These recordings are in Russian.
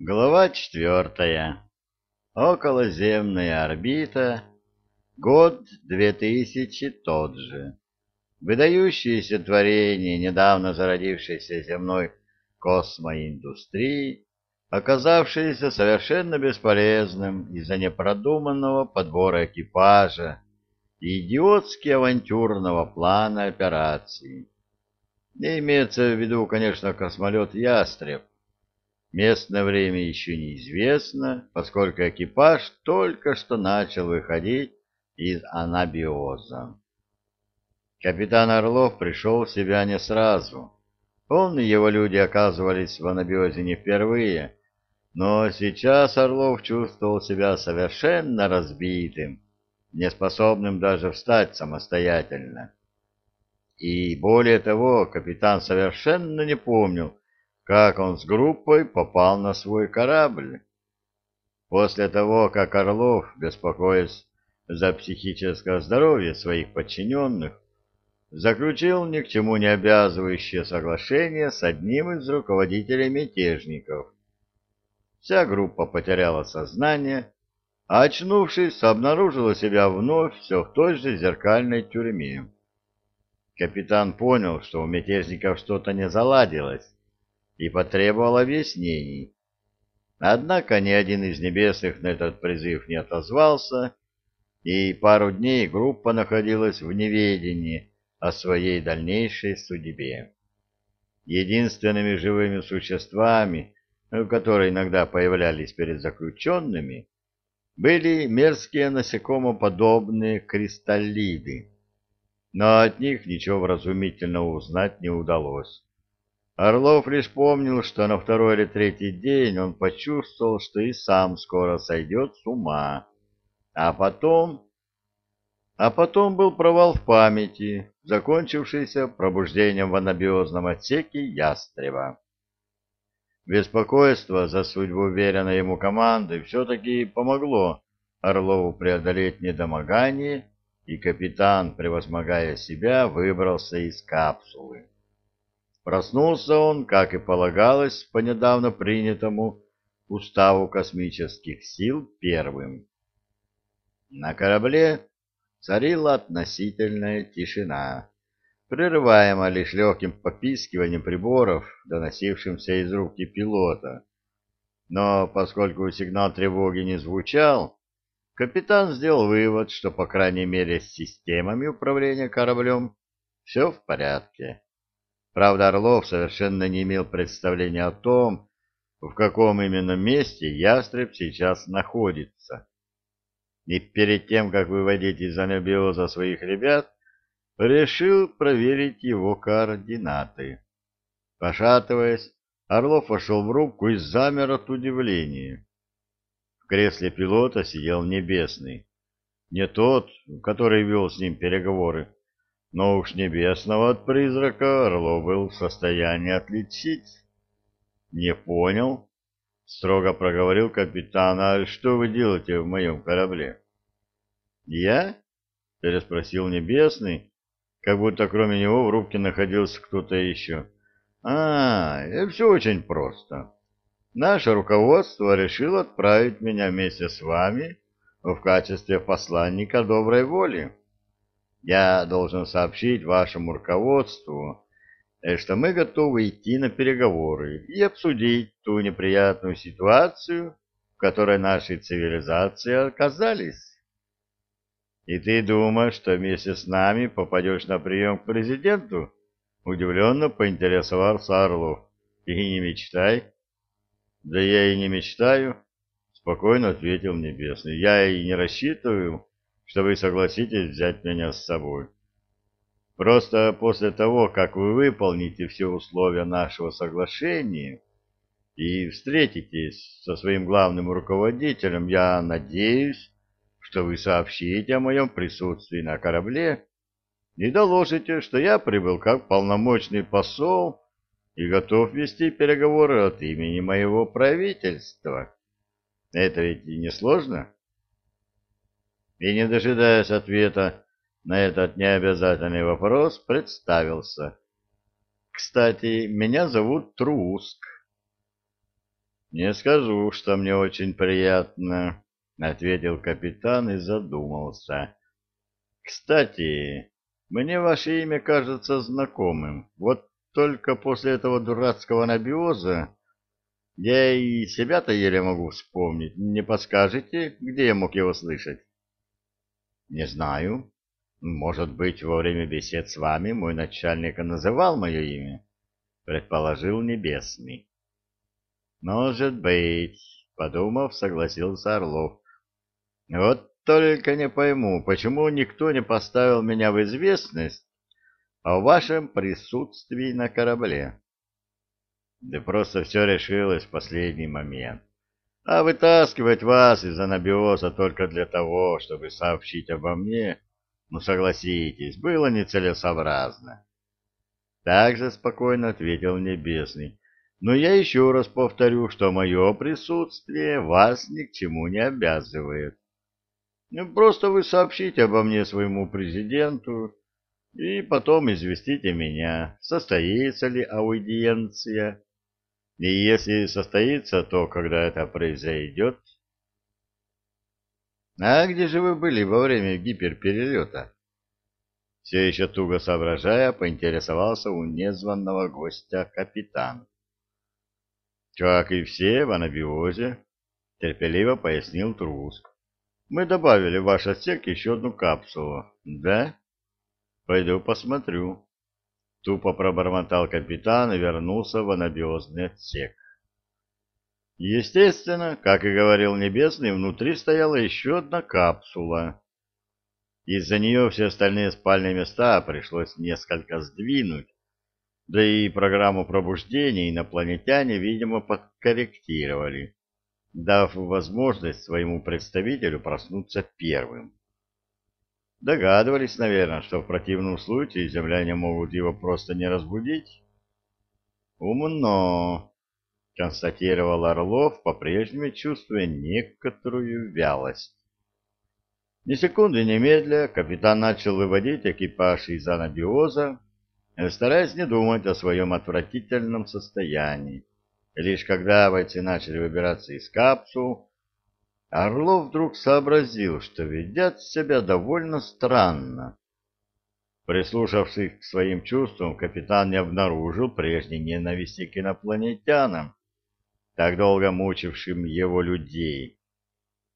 Глава четвертая. Околоземная орбита. Год 2000 тот же. Выдающееся творение недавно зародившейся земной космоиндустрии, оказавшееся совершенно бесполезным из-за непродуманного подбора экипажа и идиотски авантюрного плана операции. Не имеется в виду, конечно, космолет «Ястреб», Местное время еще неизвестно, поскольку экипаж только что начал выходить из анабиоза. Капитан Орлов пришел в себя не сразу. Он и его люди оказывались в анабиозе не впервые, но сейчас Орлов чувствовал себя совершенно разбитым, неспособным даже встать самостоятельно. И более того, капитан совершенно не помнил, как он с группой попал на свой корабль. После того, как Орлов, беспокоясь за психическое здоровье своих подчиненных, заключил ни к чему не обязывающее соглашение с одним из руководителей мятежников. Вся группа потеряла сознание, а очнувшись, обнаружила себя вновь все в той же зеркальной тюрьме. Капитан понял, что у мятежников что-то не заладилось, и потребовал объяснений. Однако ни один из небесных на этот призыв не отозвался, и пару дней группа находилась в неведении о своей дальнейшей судьбе. Единственными живыми существами, которые иногда появлялись перед заключенными, были мерзкие насекомоподобные кристаллиды, но от них ничего вразумительного узнать не удалось. Орлов лишь помнил, что на второй или третий день он почувствовал, что и сам скоро сойдет с ума. А потом... А потом был провал в памяти, закончившийся пробуждением в анабиозном отсеке ястреба. Беспокойство за судьбу уверенной ему команды все-таки помогло Орлову преодолеть недомогание, и капитан, превозмогая себя, выбрался из капсулы. Проснулся он, как и полагалось, по недавно принятому уставу космических сил первым. На корабле царила относительная тишина, прерываемая лишь легким попискиванием приборов, доносившимся из руки пилота. Но поскольку сигнал тревоги не звучал, капитан сделал вывод, что, по крайней мере, с системами управления кораблем все в порядке. Правда, Орлов совершенно не имел представления о том, в каком именно месте ястреб сейчас находится. И перед тем, как выводить из анабиоза своих ребят, решил проверить его координаты. Пошатываясь, Орлов вошел в рубку и замер от удивления. В кресле пилота сидел Небесный. Не тот, который вел с ним переговоры, но уж небесного от призрака Орлов был в состоянии отличить. — Не понял, — строго проговорил капитан, — а что вы делаете в моем корабле? — Я? — переспросил небесный, как будто кроме него в рубке находился кто-то еще. — А, это все очень просто. Наше руководство решило отправить меня вместе с вами в качестве посланника доброй воли. Я должен сообщить вашему руководству, э, что мы готовы идти на переговоры и обсудить ту неприятную ситуацию, в которой наши цивилизации оказались. И ты думаешь, что вместе с нами попадешь на прием к президенту? Удивленно поинтересовался Орлов. И не мечтай. Да я и не мечтаю, спокойно ответил Небесный. Я и не рассчитываю что вы согласитесь взять меня с собой. Просто после того, как вы выполните все условия нашего соглашения и встретитесь со своим главным руководителем, я надеюсь, что вы сообщите о моем присутствии на корабле и доложите, что я прибыл как полномочный посол и готов вести переговоры от имени моего правительства. Это ведь и не сложно? И, не дожидаясь ответа на этот необязательный вопрос, представился. «Кстати, меня зовут Труск». Не скажу, что мне очень приятно, ответил капитан и задумался. Кстати, мне ваше имя кажется знакомым. Вот только после этого дурацкого набиоза я и себя-то еле могу вспомнить. Не подскажете, где я мог его слышать? Не знаю. Может быть, во время бесед с вами мой начальник называл мое имя? Предположил Небесный. Может быть, подумав, согласился Орлов. Вот только не пойму, почему никто не поставил меня в известность о вашем присутствии на корабле. Да просто все решилось в последний момент. А вытаскивать вас из анабиоза только для того, чтобы сообщить обо мне, ну, согласитесь, было нецелесообразно. Также спокойно ответил Небесный. Но я еще раз повторю, что мое присутствие вас ни к чему не обязывает. Ну, просто вы сообщите обо мне своему президенту и потом известите меня, состоится ли аудиенция и если состоится, то когда это произойдет? А где же вы были во время гиперперелета? Все еще туго соображая, поинтересовался у незваного гостя капитан. Как и все в анабиозе, терпеливо пояснил Труск. Мы добавили в ваш отсек еще одну капсулу. Да? Пойду посмотрю. Тупо пробормотал капитан и вернулся в анабиозный отсек. Естественно, как и говорил Небесный, внутри стояла еще одна капсула. Из-за нее все остальные спальные места пришлось несколько сдвинуть, да и программу пробуждения инопланетяне, видимо, подкорректировали, дав возможность своему представителю проснуться первым. Догадывались, наверное, что в противном случае земляне могут его просто не разбудить? Умно, констатировал Орлов, по-прежнему чувствуя некоторую вялость. Ни секунды немедля капитан начал выводить экипаж из анабиоза, стараясь не думать о своем отвратительном состоянии. Лишь когда бойцы начали выбираться из капсул, Орлов вдруг сообразил, что ведят себя довольно странно. Прислушавшись к своим чувствам, капитан не обнаружил прежней ненависти к инопланетянам, так долго мучившим его людей.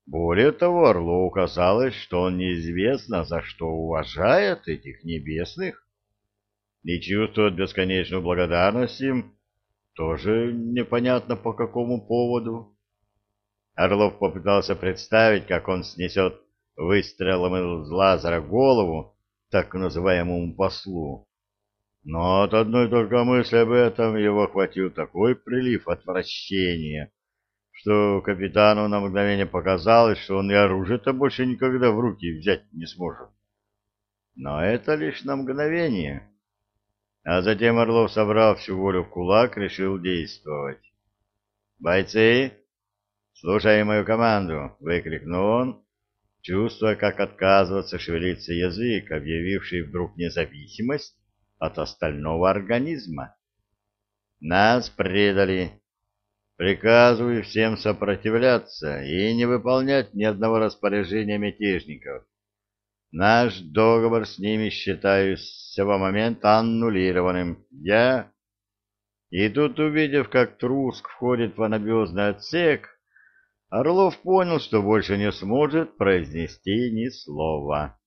Более того, Орлову казалось, что он неизвестно за что уважает этих небесных и чувствует бесконечную благодарность им, тоже непонятно по какому поводу. Орлов попытался представить, как он снесет выстрелом из лазера голову так называемому послу. Но от одной только мысли об этом его охватил такой прилив отвращения, что капитану на мгновение показалось, что он и оружие-то больше никогда в руки взять не сможет. Но это лишь на мгновение. А затем Орлов, собрал всю волю в кулак, решил действовать. «Бойцы!» «Слушай мою команду!» — выкрикнул он, чувствуя, как отказываться шевелиться язык, объявивший вдруг независимость от остального организма. «Нас предали. Приказываю всем сопротивляться и не выполнять ни одного распоряжения мятежников. Наш договор с ними считаю с сего момента аннулированным. Я...» И тут, увидев, как Труск входит в анабиозный отсек, Орлов понял, что больше не сможет произнести ни слова.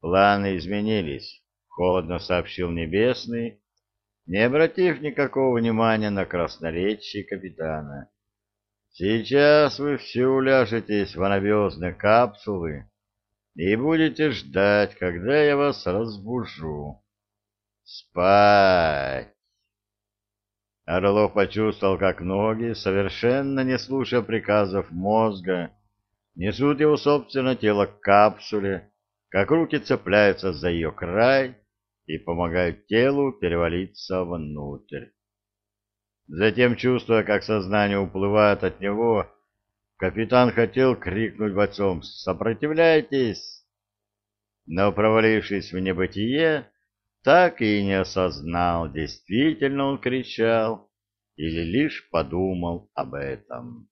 Планы изменились, холодно сообщил Небесный, не обратив никакого внимания на красноречие капитана. Сейчас вы все уляжетесь в анабиозные капсулы и будете ждать, когда я вас разбужу. Спать! Орлов почувствовал, как ноги, совершенно не слушая приказов мозга, несут его собственное тело к капсуле, как руки цепляются за ее край и помогают телу перевалиться внутрь. Затем, чувствуя, как сознание уплывает от него, капитан хотел крикнуть бойцом «Сопротивляйтесь!», но, провалившись в небытие, так и не осознал, действительно он кричал или лишь подумал об этом.